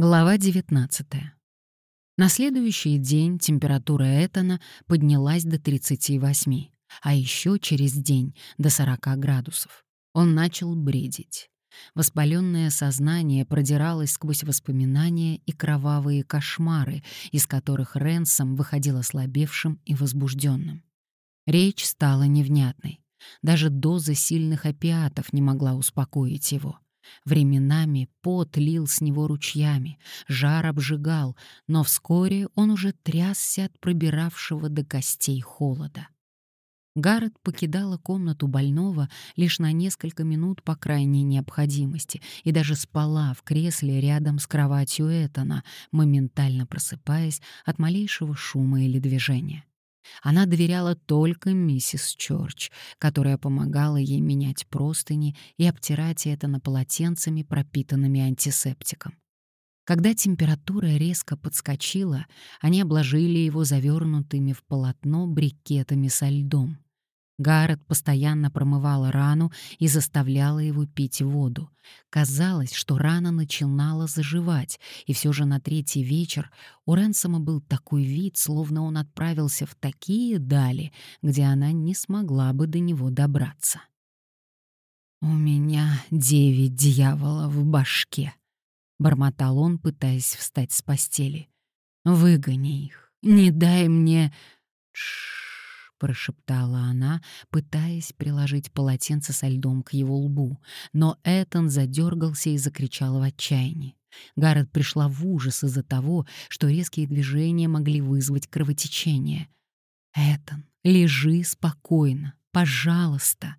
Глава 19. На следующий день температура Этана поднялась до 38, а еще через день — до 40 градусов. Он начал бредить. Воспаленное сознание продиралось сквозь воспоминания и кровавые кошмары, из которых Ренсом выходил ослабевшим и возбужденным. Речь стала невнятной. Даже доза сильных опиатов не могла успокоить его — Временами пот лил с него ручьями, жар обжигал, но вскоре он уже трясся от пробиравшего до костей холода. Гаррет покидала комнату больного лишь на несколько минут по крайней необходимости и даже спала в кресле рядом с кроватью Этана, моментально просыпаясь от малейшего шума или движения. Она доверяла только миссис Чорч, которая помогала ей менять простыни и обтирать это на полотенцами, пропитанными антисептиком. Когда температура резко подскочила, они обложили его завернутыми в полотно брикетами со льдом. Гаррет постоянно промывала рану и заставляла его пить воду. Казалось, что рана начинала заживать, и все же на третий вечер у Ренсома был такой вид, словно он отправился в такие дали, где она не смогла бы до него добраться. «У меня девять дьяволов в башке», — бормотал он, пытаясь встать с постели. «Выгони их, не дай мне...» Ш — прошептала она, пытаясь приложить полотенце со льдом к его лбу, но Этан задергался и закричал в отчаянии. Гаррет пришла в ужас из-за того, что резкие движения могли вызвать кровотечение. «Этан, лежи спокойно, пожалуйста!»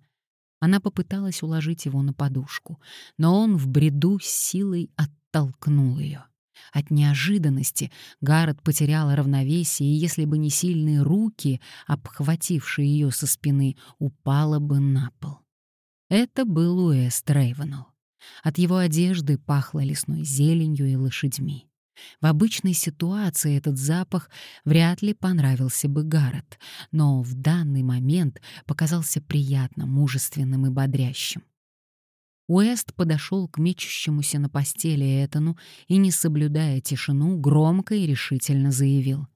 Она попыталась уложить его на подушку, но он в бреду с силой оттолкнул ее. От неожиданности Гаррет потеряла равновесие, и если бы не сильные руки, обхватившие ее со спины, упала бы на пол. Это был Уэст Рейвенелл. От его одежды пахло лесной зеленью и лошадьми. В обычной ситуации этот запах вряд ли понравился бы Гаррет, но в данный момент показался приятно мужественным и бодрящим. Уэст подошел к мечущемуся на постели Этану и, не соблюдая тишину, громко и решительно заявил.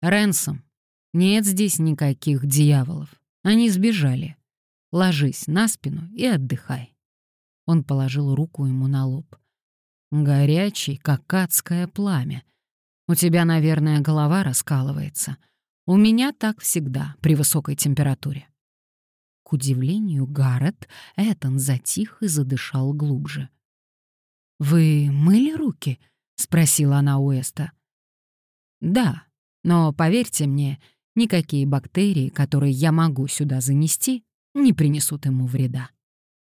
«Рэнсом, нет здесь никаких дьяволов. Они сбежали. Ложись на спину и отдыхай». Он положил руку ему на лоб. «Горячий, как адское пламя. У тебя, наверное, голова раскалывается. У меня так всегда при высокой температуре». К удивлению Гаррет, Этан затих и задышал глубже. «Вы мыли руки?» — спросила она Уэста. «Да, но поверьте мне, никакие бактерии, которые я могу сюда занести, не принесут ему вреда».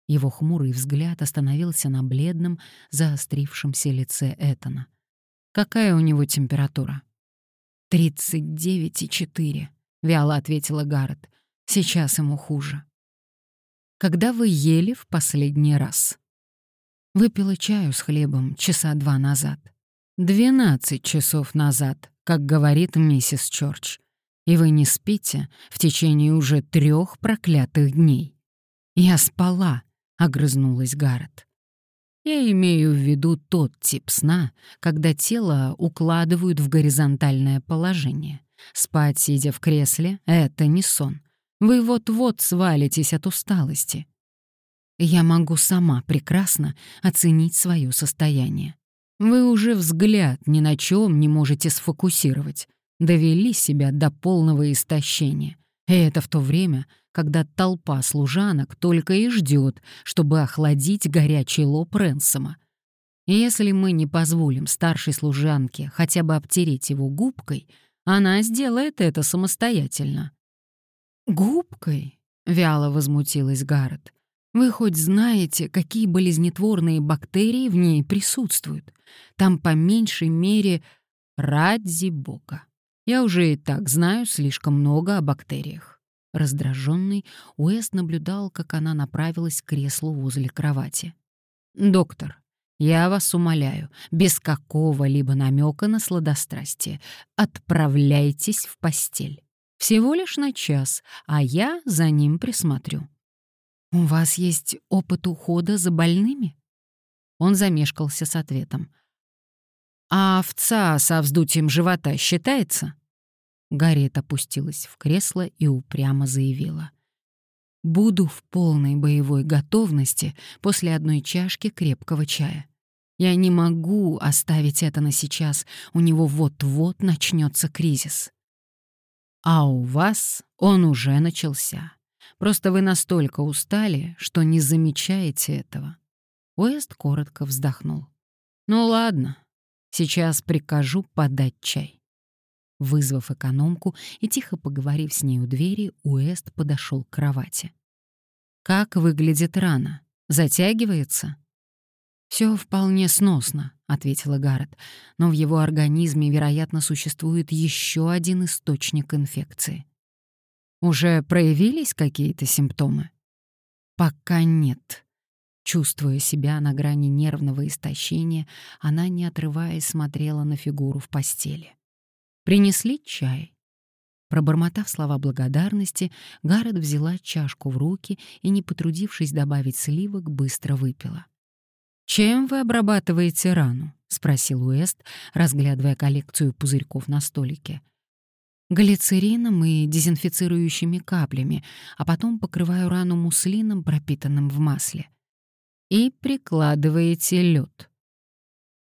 Его хмурый взгляд остановился на бледном, заострившемся лице Этана. «Какая у него температура?» «Тридцать девять и четыре», — вяло ответила Гаррет. Сейчас ему хуже. Когда вы ели в последний раз? Выпила чаю с хлебом часа два назад. Двенадцать часов назад, как говорит миссис Чорч. И вы не спите в течение уже трех проклятых дней. Я спала, огрызнулась Гаррет. Я имею в виду тот тип сна, когда тело укладывают в горизонтальное положение. Спать, сидя в кресле, — это не сон. Вы вот-вот свалитесь от усталости. Я могу сама прекрасно оценить свое состояние. Вы уже взгляд ни на чем не можете сфокусировать. Довели себя до полного истощения. И это в то время, когда толпа служанок только и ждет, чтобы охладить горячий лоб Ренсома. Если мы не позволим старшей служанке хотя бы обтереть его губкой, она сделает это самостоятельно. «Губкой?» — вяло возмутилась Гаррет. «Вы хоть знаете, какие болезнетворные бактерии в ней присутствуют? Там по меньшей мере ради бога. Я уже и так знаю слишком много о бактериях». Раздраженный, Уэст наблюдал, как она направилась к креслу возле кровати. «Доктор, я вас умоляю, без какого-либо намека на сладострастие, отправляйтесь в постель. Всего лишь на час, а я за ним присмотрю. «У вас есть опыт ухода за больными?» Он замешкался с ответом. А овца со вздутием живота считается? Гарриет опустилась в кресло и упрямо заявила. «Буду в полной боевой готовности после одной чашки крепкого чая. Я не могу оставить это на сейчас, у него вот-вот начнется кризис». «А у вас он уже начался. Просто вы настолько устали, что не замечаете этого». Уэст коротко вздохнул. «Ну ладно, сейчас прикажу подать чай». Вызвав экономку и тихо поговорив с ней у двери, Уэст подошел к кровати. «Как выглядит рана? Затягивается?» Все вполне сносно», — ответила Гаррет, «но в его организме, вероятно, существует еще один источник инфекции». «Уже проявились какие-то симптомы?» «Пока нет». Чувствуя себя на грани нервного истощения, она, не отрываясь, смотрела на фигуру в постели. Принесли чай. Пробормотав слова благодарности, Гаррет взяла чашку в руки и, не потрудившись добавить сливок, быстро выпила. «Чем вы обрабатываете рану?» — спросил Уэст, разглядывая коллекцию пузырьков на столике. «Глицерином и дезинфицирующими каплями, а потом покрываю рану муслином, пропитанным в масле. И прикладываете лед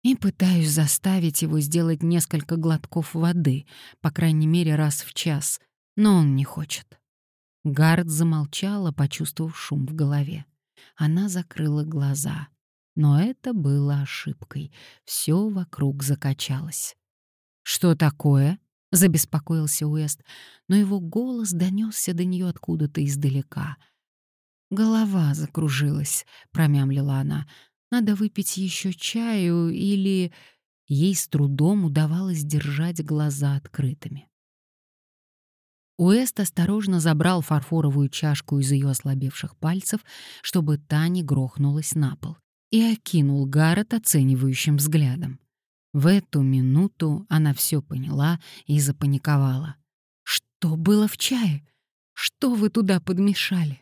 и пытаюсь заставить его сделать несколько глотков воды, по крайней мере раз в час, но он не хочет. Гард замолчала, почувствовав шум в голове. Она закрыла глаза. Но это было ошибкой. Все вокруг закачалось. «Что такое?» — забеспокоился Уэст, но его голос донесся до нее откуда-то издалека. «Голова закружилась», — промямлила она. Надо выпить еще чаю или... Ей с трудом удавалось держать глаза открытыми. Уэст осторожно забрал фарфоровую чашку из ее ослабевших пальцев, чтобы та не грохнулась на пол, и окинул Гаррет оценивающим взглядом. В эту минуту она все поняла и запаниковала. «Что было в чае? Что вы туда подмешали?»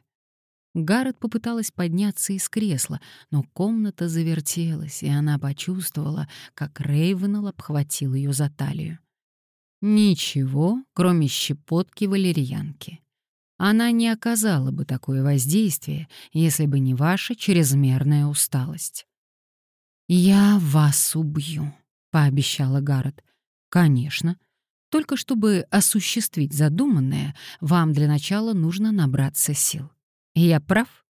Гаррет попыталась подняться из кресла, но комната завертелась, и она почувствовала, как Рейвенелл обхватил ее за талию. Ничего, кроме щепотки валерьянки. Она не оказала бы такое воздействие, если бы не ваша чрезмерная усталость. «Я вас убью», — пообещала Гаррет. «Конечно. Только чтобы осуществить задуманное, вам для начала нужно набраться сил». Я прав?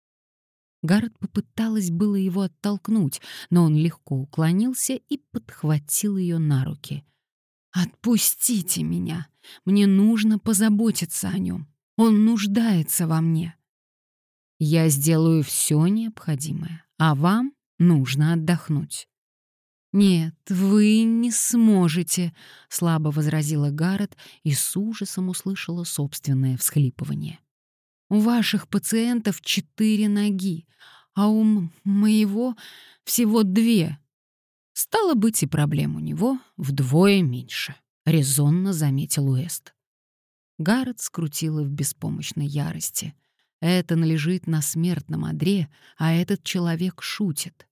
Гаррет попыталась было его оттолкнуть, но он легко уклонился и подхватил ее на руки. «Отпустите меня! Мне нужно позаботиться о нем. Он нуждается во мне. Я сделаю все необходимое, а вам нужно отдохнуть». «Нет, вы не сможете», — слабо возразила Гаррет и с ужасом услышала собственное всхлипывание. У ваших пациентов четыре ноги, а у моего всего две. Стало быть, и проблем у него вдвое меньше, — резонно заметил Уэст. Гаррет скрутила в беспомощной ярости. Это належит на смертном одре, а этот человек шутит.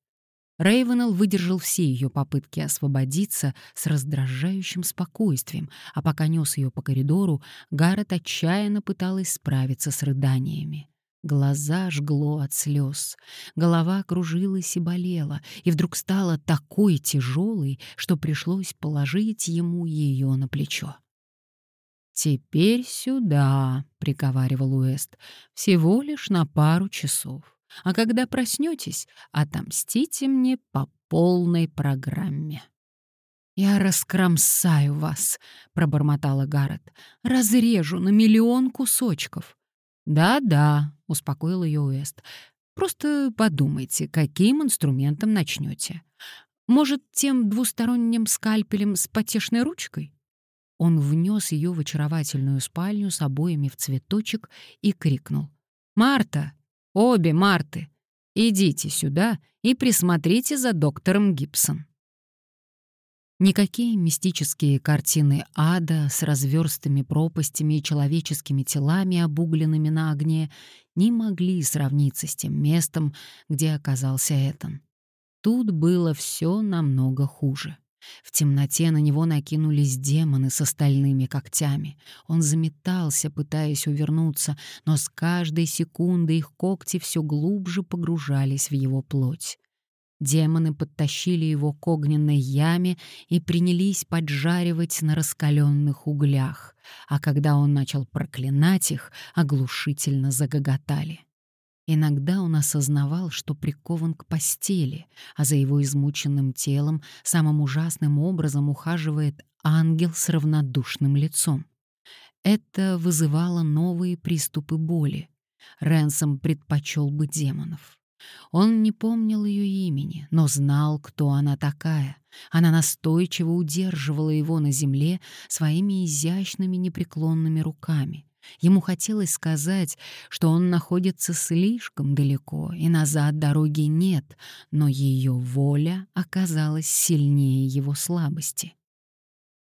Рейвенелл выдержал все ее попытки освободиться с раздражающим спокойствием, а пока нес ее по коридору, Гаррет отчаянно пыталась справиться с рыданиями. Глаза жгло от слез, голова кружилась и болела, и вдруг стала такой тяжелой, что пришлось положить ему ее на плечо. «Теперь сюда», — приговаривал Уэст, — «всего лишь на пару часов. А когда проснетесь, отомстите мне по полной программе. «Я раскромсаю вас», — пробормотала Гаррет. «Разрежу на миллион кусочков». «Да-да», — успокоил ее Уэст. «Просто подумайте, каким инструментом начнете. Может, тем двусторонним скальпелем с потешной ручкой?» Он внес ее в очаровательную спальню с обоями в цветочек и крикнул. «Марта, Обе Марты, идите сюда и присмотрите за доктором Гибсон. Никакие мистические картины ада с разверстыми пропастями и человеческими телами, обугленными на огне, не могли сравниться с тем местом, где оказался Этан. Тут было все намного хуже. В темноте на него накинулись демоны с остальными когтями. Он заметался, пытаясь увернуться, но с каждой секундой их когти все глубже погружались в его плоть. Демоны подтащили его к огненной яме и принялись поджаривать на раскаленных углях, а когда он начал проклинать их, оглушительно загоготали. Иногда он осознавал, что прикован к постели, а за его измученным телом самым ужасным образом ухаживает ангел с равнодушным лицом. Это вызывало новые приступы боли. Ренсом предпочел бы демонов. Он не помнил ее имени, но знал, кто она такая. Она настойчиво удерживала его на земле своими изящными непреклонными руками. Ему хотелось сказать, что он находится слишком далеко, и назад дороги нет, но ее воля оказалась сильнее его слабости.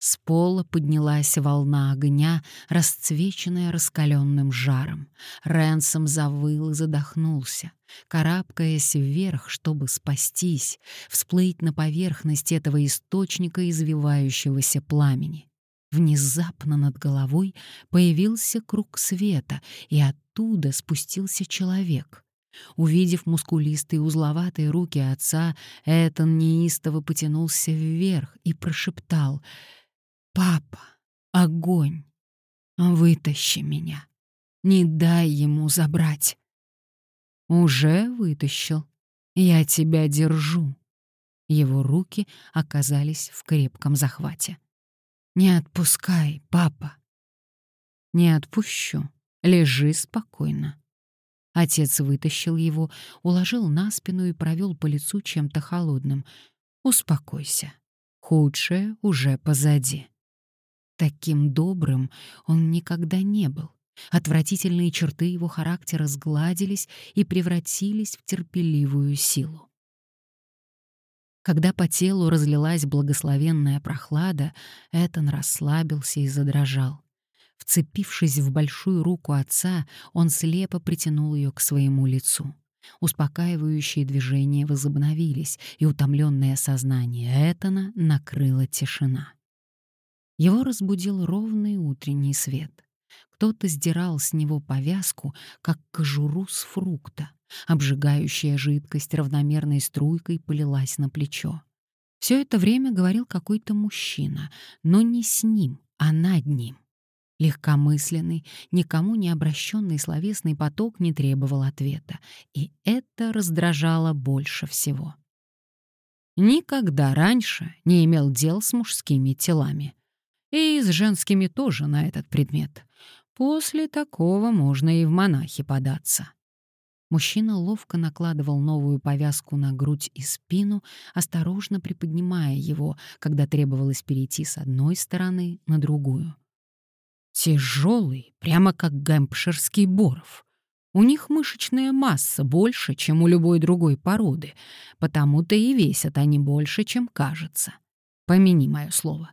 С пола поднялась волна огня, расцвеченная раскаленным жаром. Ренсом завыл и задохнулся, карабкаясь вверх, чтобы спастись, всплыть на поверхность этого источника извивающегося пламени. Внезапно над головой появился круг света, и оттуда спустился человек. Увидев мускулистые узловатые руки отца, Этан неистово потянулся вверх и прошептал «Папа, огонь, вытащи меня, не дай ему забрать». «Уже вытащил, я тебя держу». Его руки оказались в крепком захвате. «Не отпускай, папа!» «Не отпущу. Лежи спокойно». Отец вытащил его, уложил на спину и провел по лицу чем-то холодным. «Успокойся. Худшее уже позади». Таким добрым он никогда не был. Отвратительные черты его характера сгладились и превратились в терпеливую силу. Когда по телу разлилась благословенная прохлада, Этан расслабился и задрожал. Вцепившись в большую руку отца, он слепо притянул ее к своему лицу. Успокаивающие движения возобновились, и утомленное сознание Этана накрыла тишина. Его разбудил ровный утренний свет. Кто-то сдирал с него повязку, как кожуру с фрукта. Обжигающая жидкость равномерной струйкой полилась на плечо. Все это время говорил какой-то мужчина, но не с ним, а над ним. Легкомысленный, никому не обращенный словесный поток не требовал ответа, и это раздражало больше всего. Никогда раньше не имел дел с мужскими телами. И с женскими тоже на этот предмет. После такого можно и в монахи податься. Мужчина ловко накладывал новую повязку на грудь и спину, осторожно приподнимая его, когда требовалось перейти с одной стороны на другую. Тяжелый, прямо как гэмпширский боров. У них мышечная масса больше, чем у любой другой породы, потому-то и весят они больше, чем кажется. Помяни мое слово.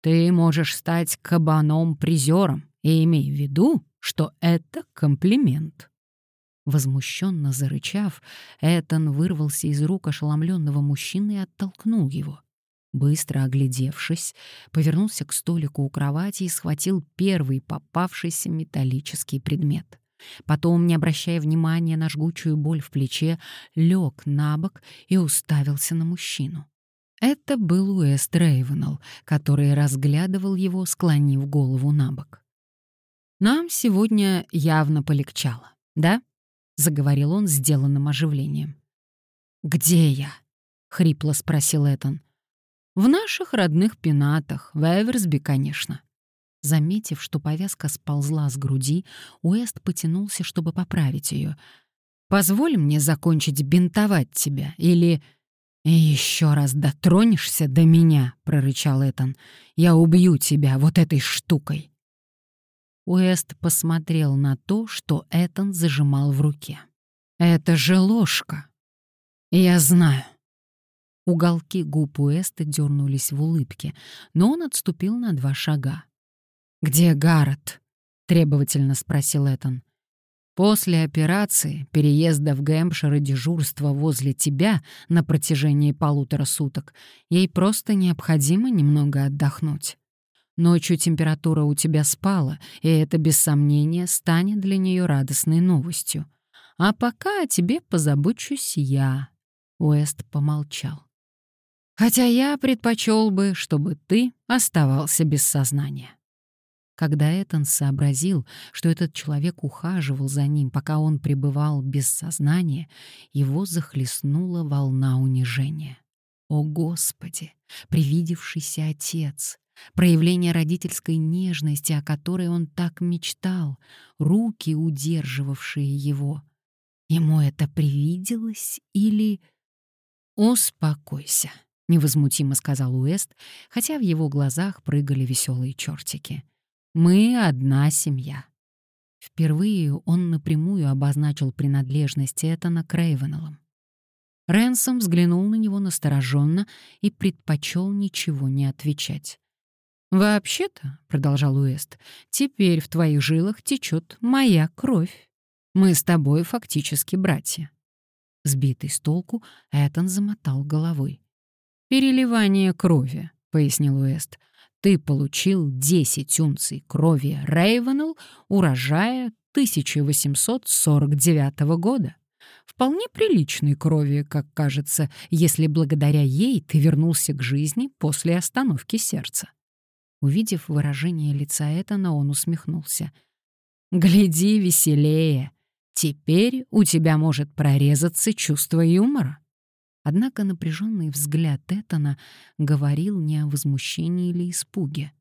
Ты можешь стать кабаном-призером, и имей в виду, что это комплимент. Возмущенно зарычав, Этан вырвался из рук ошеломленного мужчины и оттолкнул его. Быстро оглядевшись, повернулся к столику у кровати и схватил первый попавшийся металлический предмет. Потом, не обращая внимания на жгучую боль в плече, лег на бок и уставился на мужчину. Это был Уэст Рейвенелл, который разглядывал его, склонив голову на бок. «Нам сегодня явно полегчало, да?» — заговорил он сделанным оживлением. «Где я?» — хрипло спросил Этан. «В наших родных пенатах, в Эверсби, конечно». Заметив, что повязка сползла с груди, Уэст потянулся, чтобы поправить ее. «Позволь мне закончить бинтовать тебя, или...» «Еще раз дотронешься до меня», — прорычал Этан. «Я убью тебя вот этой штукой». Уэст посмотрел на то, что Этан зажимал в руке. «Это же ложка!» «Я знаю». Уголки губ Уэста дернулись в улыбке, но он отступил на два шага. «Где Гаррет?» — требовательно спросил Этан. После операции, переезда в Гэмпшир и дежурства возле тебя на протяжении полутора суток, ей просто необходимо немного отдохнуть. Ночью температура у тебя спала, и это, без сомнения, станет для нее радостной новостью. А пока о тебе позабочусь я». Уэст помолчал. «Хотя я предпочел бы, чтобы ты оставался без сознания». Когда Этан сообразил, что этот человек ухаживал за ним, пока он пребывал без сознания, его захлестнула волна унижения. О, Господи! Привидевшийся отец! Проявление родительской нежности, о которой он так мечтал, руки, удерживавшие его. Ему это привиделось или... «Успокойся», — невозмутимо сказал Уэст, хотя в его глазах прыгали веселые чертики. Мы одна семья. Впервые он напрямую обозначил принадлежность Этана к Рейвенеллам. Рэнсом взглянул на него настороженно и предпочел ничего не отвечать. «Вообще-то», — продолжал Уэст, — «теперь в твоих жилах течет моя кровь. Мы с тобой фактически братья». Сбитый с толку, Этан замотал головой. «Переливание крови», — пояснил Уэст, — ты получил 10 унций крови Рейвенелл урожая 1849 года. Вполне приличной крови, как кажется, если благодаря ей ты вернулся к жизни после остановки сердца. Увидев выражение лица Этана, он усмехнулся. «Гляди веселее. Теперь у тебя может прорезаться чувство юмора». Однако напряженный взгляд Этана говорил не о возмущении или испуге.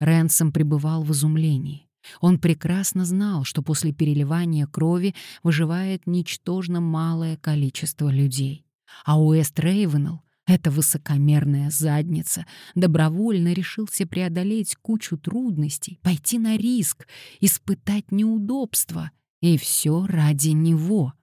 Рэнсом пребывал в изумлении. Он прекрасно знал, что после переливания крови выживает ничтожно малое количество людей. А Уэст Рейвенелл, эта высокомерная задница, добровольно решился преодолеть кучу трудностей, пойти на риск, испытать неудобства. И все ради него —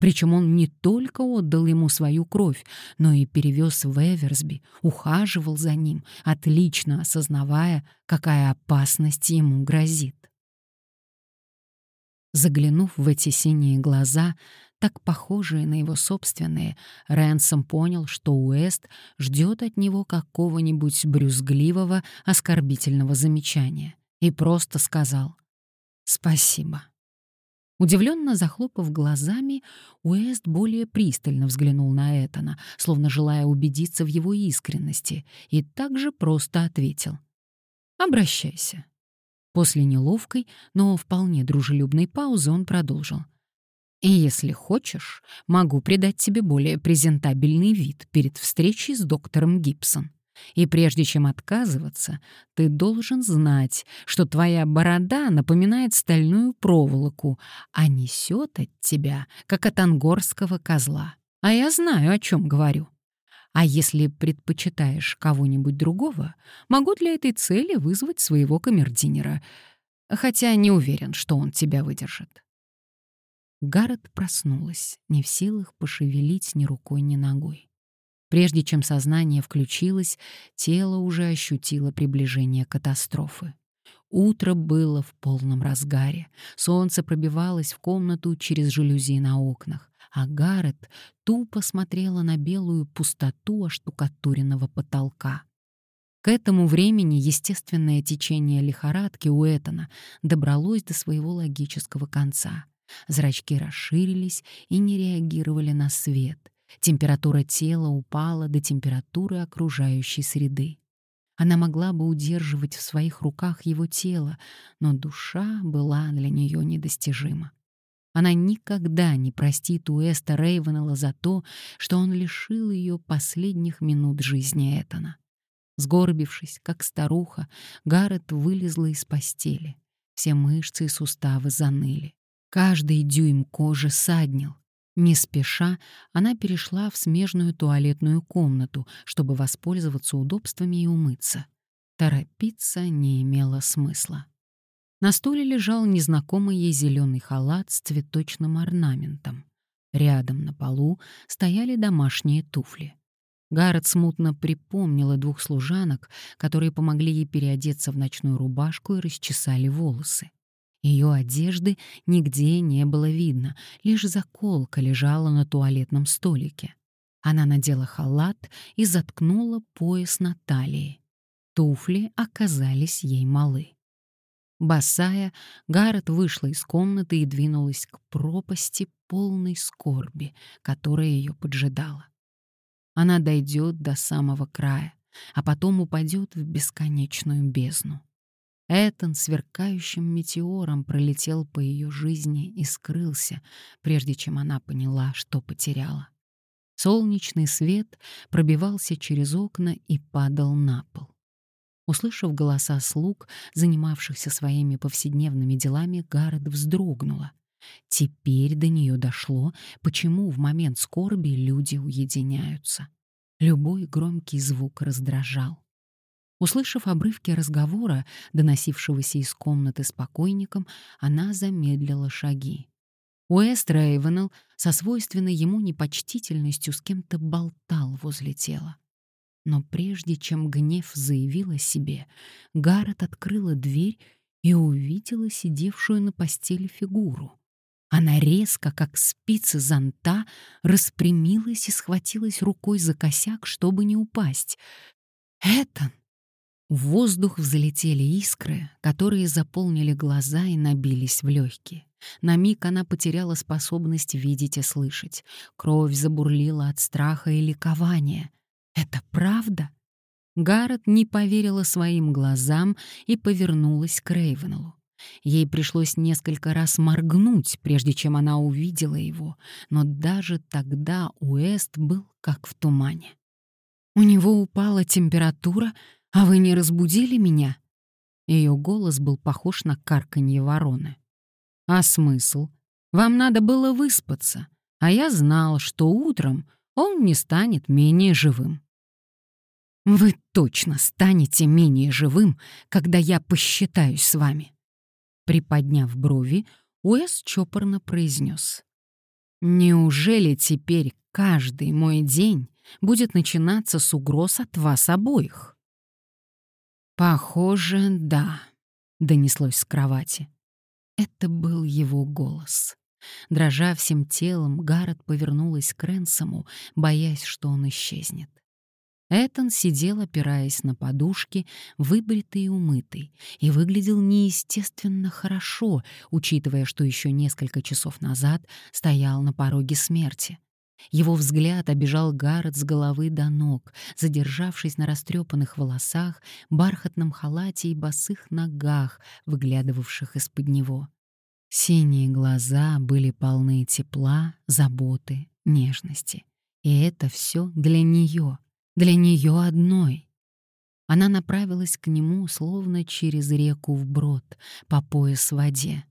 причем он не только отдал ему свою кровь, но и перевез в Эверсби, ухаживал за ним, отлично осознавая, какая опасность ему грозит. Заглянув в эти синие глаза, так похожие на его собственные, Рэнсом понял, что Уэст ждет от него какого-нибудь брюзгливого, оскорбительного замечания, и просто сказал «Спасибо». Удивленно захлопав глазами, Уэст более пристально взглянул на Этана, словно желая убедиться в его искренности, и также просто ответил. «Обращайся». После неловкой, но вполне дружелюбной паузы он продолжил. «И если хочешь, могу придать тебе более презентабельный вид перед встречей с доктором Гибсон. И прежде чем отказываться, ты должен знать, что твоя борода напоминает стальную проволоку, а несет от тебя, как от ангорского козла. А я знаю, о чем говорю. А если предпочитаешь кого-нибудь другого, могу для этой цели вызвать своего камердинера, хотя не уверен, что он тебя выдержит. Гаррет проснулась, не в силах пошевелить ни рукой, ни ногой. Прежде чем сознание включилось, тело уже ощутило приближение катастрофы. Утро было в полном разгаре. Солнце пробивалось в комнату через жалюзи на окнах, а Гаррет тупо смотрела на белую пустоту оштукатуренного потолка. К этому времени естественное течение лихорадки у Этана добралось до своего логического конца. Зрачки расширились и не реагировали на свет — Температура тела упала до температуры окружающей среды. Она могла бы удерживать в своих руках его тело, но душа была для нее недостижима. Она никогда не простит Уэста Рейвенелла за то, что он лишил ее последних минут жизни Этана. Сгорбившись, как старуха, Гаррет вылезла из постели. Все мышцы и суставы заныли. Каждый дюйм кожи саднил. Не спеша, она перешла в смежную туалетную комнату, чтобы воспользоваться удобствами и умыться. Торопиться не имело смысла. На стуле лежал незнакомый ей зеленый халат с цветочным орнаментом. Рядом на полу стояли домашние туфли. Гаррет смутно припомнила двух служанок, которые помогли ей переодеться в ночную рубашку и расчесали волосы. Ее одежды нигде не было видно, лишь заколка лежала на туалетном столике. Она надела халат и заткнула пояс на талии. Туфли оказались ей малы. Босая, Гаррет вышла из комнаты и двинулась к пропасти полной скорби, которая ее поджидала. Она дойдет до самого края, а потом упадет в бесконечную бездну. Этон сверкающим метеором пролетел по ее жизни и скрылся, прежде чем она поняла, что потеряла. Солнечный свет пробивался через окна и падал на пол. Услышав голоса слуг, занимавшихся своими повседневными делами, Гаррет вздрогнула. Теперь до нее дошло, почему в момент скорби люди уединяются. Любой громкий звук раздражал. Услышав обрывки разговора, доносившегося из комнаты с покойником, она замедлила шаги. Уэст Рейвенелл со свойственной ему непочтительностью с кем-то болтал возле тела. Но прежде чем гнев заявил о себе, Гаррет открыла дверь и увидела сидевшую на постели фигуру. Она резко, как спицы зонта, распрямилась и схватилась рукой за косяк, чтобы не упасть. «Этан!» В воздух взлетели искры, которые заполнили глаза и набились в легкие. На миг она потеряла способность видеть и слышать. Кровь забурлила от страха и ликования. «Это правда?» Гаррет не поверила своим глазам и повернулась к Рейвенеллу. Ей пришлось несколько раз моргнуть, прежде чем она увидела его, но даже тогда Уэст был как в тумане. «У него упала температура, а вы не разбудили меня?» Ее голос был похож на карканье вороны. «А смысл? Вам надо было выспаться, а я знал, что утром он не станет менее живым». «Вы точно станете менее живым, когда я посчитаюсь с вами». Приподняв брови, Уэс чопорно произнес. «Неужели теперь каждый мой день будет начинаться с угроз от вас обоих?» «Похоже, да», — донеслось с кровати. Это был его голос. Дрожа всем телом, Гаррет повернулась к Ренсому, боясь, что он исчезнет. Этон сидел, опираясь на подушки, выбритый и умытый, и выглядел неестественно хорошо, учитывая, что еще несколько часов назад стоял на пороге смерти. Его взгляд обежал Гаррет с головы до ног, задержавшись на растрепанных волосах, бархатном халате и босых ногах, выглядывавших из-под него. Синие глаза были полны тепла, заботы, нежности. И это все для нее, для нее одной. Она направилась к нему, словно через реку вброд, по пояс в воде.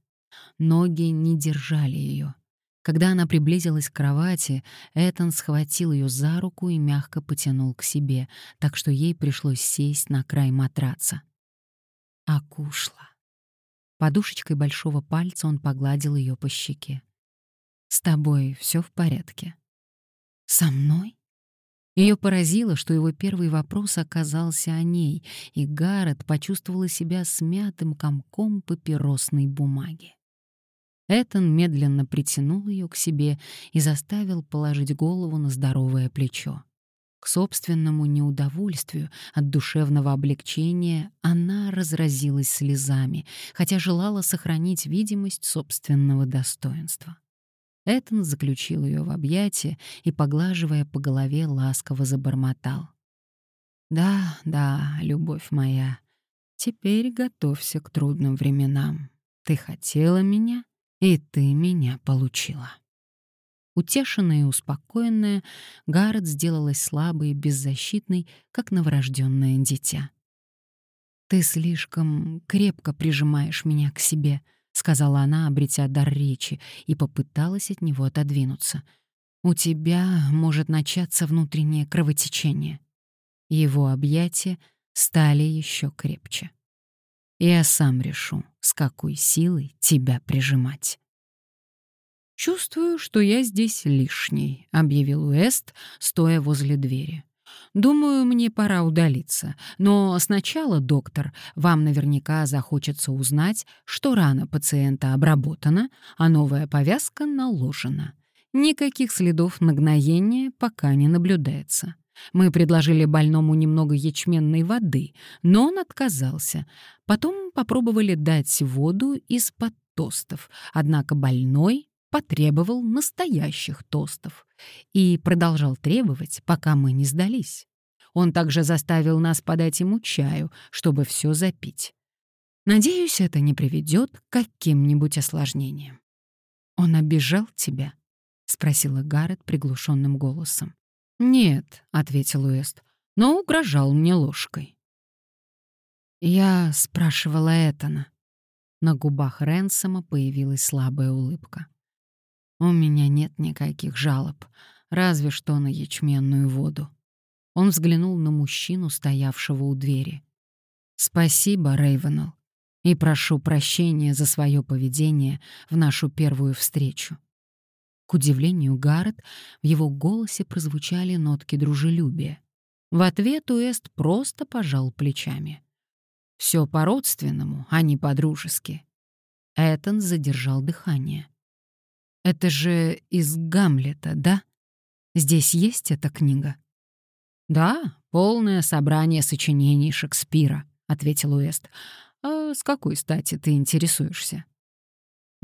Ноги не держали ее. Когда она приблизилась к кровати, Этан схватил ее за руку и мягко потянул к себе, так что ей пришлось сесть на край матраца. Акушла. Подушечкой большого пальца он погладил ее по щеке. «С тобой все в порядке?» «Со мной?» Ее поразило, что его первый вопрос оказался о ней, и Гаррет почувствовала себя смятым комком папиросной бумаги. Этон медленно притянул ее к себе и заставил положить голову на здоровое плечо. К собственному неудовольствию от душевного облегчения она разразилась слезами, хотя желала сохранить видимость собственного достоинства. Этон заключил ее в объятия и, поглаживая по голове, ласково забормотал. «Да, да, любовь моя, теперь готовься к трудным временам. Ты хотела меня, и ты меня получила. Утешенная и успокоенная, Гаррет сделалась слабой и беззащитной, как новорожденное дитя. «Ты слишком крепко прижимаешь меня к себе», — сказала она, обретя дар речи, и попыталась от него отодвинуться. «У тебя может начаться внутреннее кровотечение». Его объятия стали еще крепче. Я сам решу, с какой силой тебя прижимать. «Чувствую, что я здесь лишний», — объявил Уэст, стоя возле двери. Думаю, мне пора удалиться. Но сначала, доктор, вам наверняка захочется узнать, что рана пациента обработана, а новая повязка наложена. Никаких следов нагноения пока не наблюдается. Мы предложили больному немного ячменной воды, но он отказался. Потом попробовали дать воду из-под тостов, однако больной потребовал настоящих тостов и продолжал требовать, пока мы не сдались. Он также заставил нас подать ему чаю, чтобы все запить. Надеюсь, это не приведет к каким-нибудь осложнениям. «Он обижал тебя?» — спросила Гаррет приглушенным голосом. «Нет», — ответил Уэст, — «но угрожал мне ложкой». Я спрашивала Этана. На губах Ренсома появилась слабая улыбка. «У меня нет никаких жалоб, разве что на ячменную воду». Он взглянул на мужчину, стоявшего у двери. «Спасибо, Рейвенелл, и прошу прощения за свое поведение в нашу первую встречу. К удивлению Гаррет, в его голосе прозвучали нотки дружелюбия. В ответ Уэст просто пожал плечами. Все по-родственному, а не по-дружески. Этон задержал дыхание. «Это же из Гамлета, да? Здесь есть эта книга?» «Да, полное собрание сочинений Шекспира», — ответил Уэст. «А с какой стати ты интересуешься?»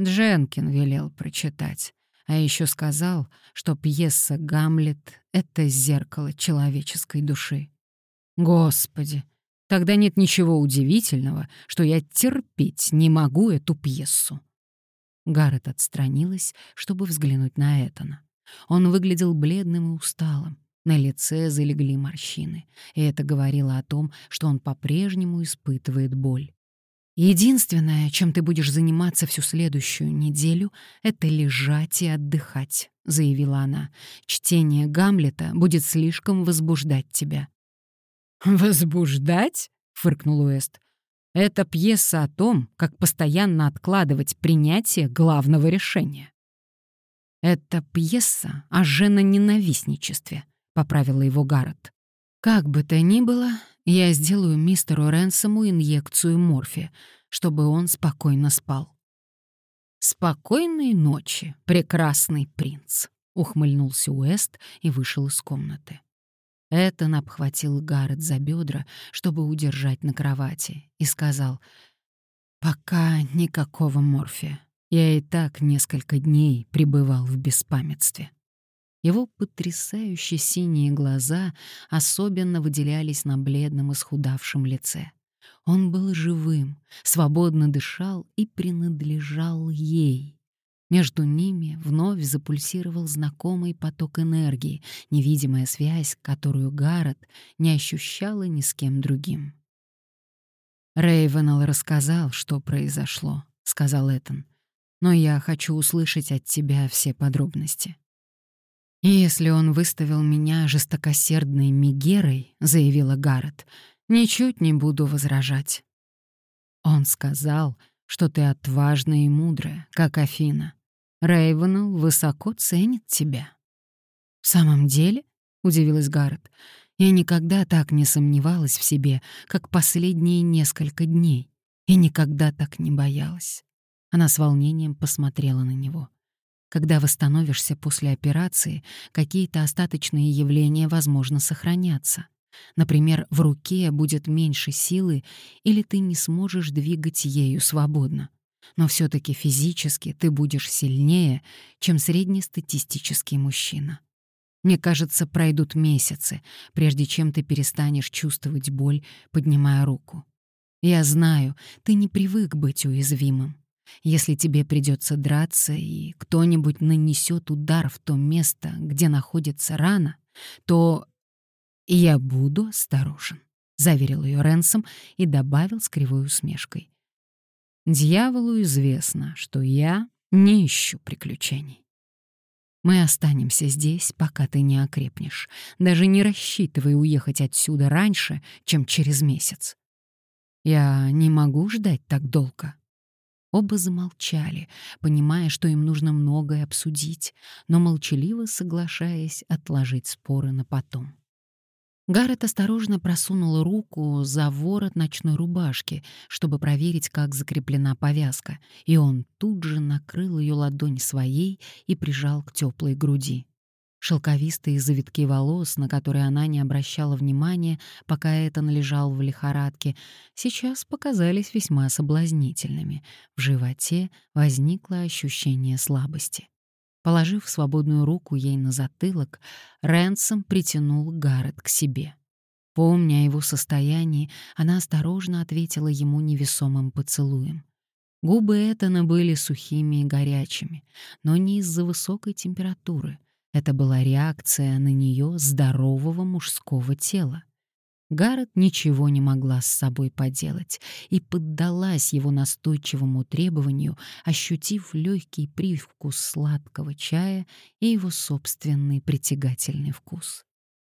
Дженкин велел прочитать. А еще сказал, что пьеса «Гамлет» — это зеркало человеческой души. Господи, тогда нет ничего удивительного, что я терпеть не могу эту пьесу. Гаррет отстранилась, чтобы взглянуть на Этана. Он выглядел бледным и усталым. На лице залегли морщины, и это говорило о том, что он по-прежнему испытывает боль. Единственное, чем ты будешь заниматься всю следующую неделю, это лежать и отдыхать, заявила она. Чтение Гамлета будет слишком возбуждать тебя. Возбуждать? фыркнул Уэст. Это пьеса о том, как постоянно откладывать принятие главного решения. Это пьеса о женоненавистничестве, поправила его Гаррет. Как бы то ни было, я сделаю мистеру Ренсому инъекцию морфия, чтобы он спокойно спал. «Спокойной ночи, прекрасный принц», — ухмыльнулся Уэст и вышел из комнаты. Этон обхватил Гаррет за бедра, чтобы удержать на кровати, и сказал, «Пока никакого морфия. Я и так несколько дней пребывал в беспамятстве». Его потрясающе синие глаза особенно выделялись на бледном исхудавшем лице. Он был живым, свободно дышал и принадлежал ей. Между ними вновь запульсировал знакомый поток энергии, невидимая связь, которую Гаррет не ощущала ни с кем другим. «Рейвенелл рассказал, что произошло», — сказал Этан. «Но я хочу услышать от тебя все подробности». И если он выставил меня жестокосердной Мегерой, заявила Гаррет, ничуть не буду возражать. Он сказал, что ты отважная и мудрая, как Афина. Рейвенелл высоко ценит тебя. В самом деле, удивилась Гаррет, я никогда так не сомневалась в себе, как последние несколько дней, и никогда так не боялась. Она с волнением посмотрела на него. Когда восстановишься после операции, какие-то остаточные явления, возможно, сохранятся. Например, в руке будет меньше силы, или ты не сможешь двигать ею свободно. Но все таки физически ты будешь сильнее, чем среднестатистический мужчина. Мне кажется, пройдут месяцы, прежде чем ты перестанешь чувствовать боль, поднимая руку. Я знаю, ты не привык быть уязвимым. Если тебе придется драться, и кто-нибудь нанесет удар в то место, где находится рана, то я буду осторожен, заверил ее Ренсом и добавил с кривой усмешкой. Дьяволу известно, что я не ищу приключений. Мы останемся здесь, пока ты не окрепнешь. Даже не рассчитывай уехать отсюда раньше, чем через месяц. Я не могу ждать так долго. Оба замолчали, понимая, что им нужно многое обсудить, но молчаливо соглашаясь отложить споры на потом. Гаррет осторожно просунул руку за ворот ночной рубашки, чтобы проверить, как закреплена повязка, и он тут же накрыл ее ладонь своей и прижал к теплой груди. Шелковистые завитки волос, на которые она не обращала внимания, пока это належал в лихорадке, сейчас показались весьма соблазнительными. В животе возникло ощущение слабости. Положив свободную руку ей на затылок, Рэнсом притянул Гаррет к себе. Помня о его состоянии, она осторожно ответила ему невесомым поцелуем. Губы Этана были сухими и горячими, но не из-за высокой температуры. Это была реакция на нее здорового мужского тела. Гаррет ничего не могла с собой поделать и поддалась его настойчивому требованию, ощутив легкий привкус сладкого чая и его собственный притягательный вкус.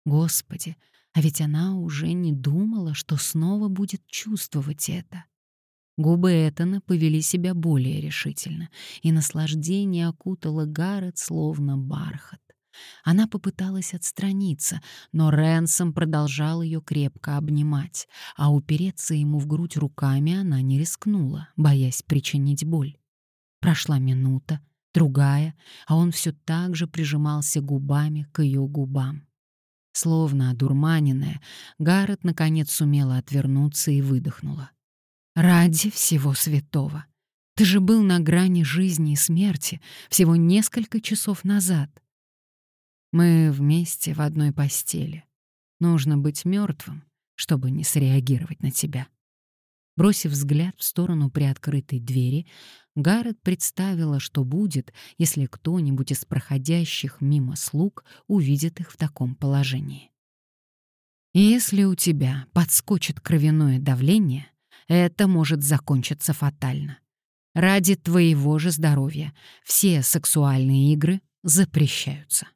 Господи, а ведь она уже не думала, что снова будет чувствовать это. Губы Этана повели себя более решительно, и наслаждение окутало Гаррет словно бархат. Она попыталась отстраниться, но Ренсом продолжал ее крепко обнимать, а упереться ему в грудь руками она не рискнула, боясь причинить боль. Прошла минута, другая, а он все так же прижимался губами к ее губам. Словно одурманенная, Гаррет наконец сумела отвернуться и выдохнула. «Ради всего святого! Ты же был на грани жизни и смерти всего несколько часов назад. Мы вместе в одной постели. Нужно быть мертвым, чтобы не среагировать на тебя. Бросив взгляд в сторону приоткрытой двери, Гаррет представила, что будет, если кто-нибудь из проходящих мимо слуг увидит их в таком положении. Если у тебя подскочит кровяное давление, это может закончиться фатально. Ради твоего же здоровья все сексуальные игры запрещаются.